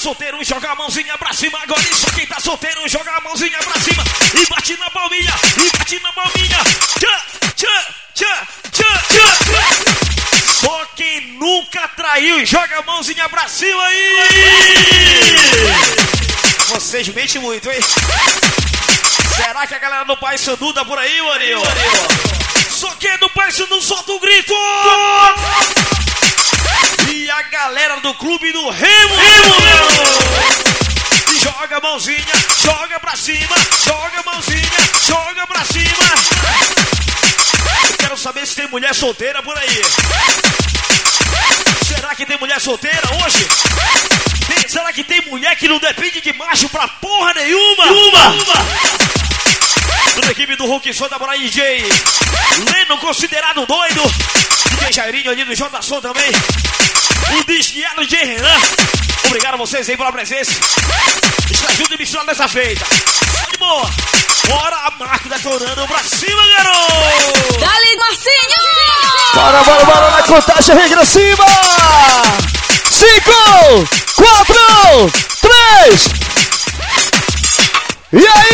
solteiro, joga a mãozinha pra cima. Agora isso, quem tá solteiro, joga a mãozinha pra cima. E bate na palminha, e bate na palminha. Tchã, tchã, tchã, tchã, tchã. Só quem nunca traiu, joga a mãozinha pra cima aí. Vocês mentem muito, hein? Será que a galera do Pai Sandu tá por aí, Marinho? Só quem é do Pai Sandu solta o grito! Do clube do Remo, Remo, Joga a mãozinha, joga pra cima, joga a mãozinha, joga pra cima. Quero saber se tem mulher solteira por aí. Será que tem mulher solteira hoje? Tem- será que tem mulher que não depende de macho pra porra nenhuma? Uma! Toda a equipe do Hulk da Moraí DJ. Leno considerado doido. DJ Jairinho ali do J Som também. O disqueado vocês aí pela presença. Está junto e misturado nessa feita. Tá de boa. Bora a Marco detonando pra cima, garoto! Dali, Marcinho! Bora, bora, bora na contagem regressiva! Cinco, quatro, três. E aí?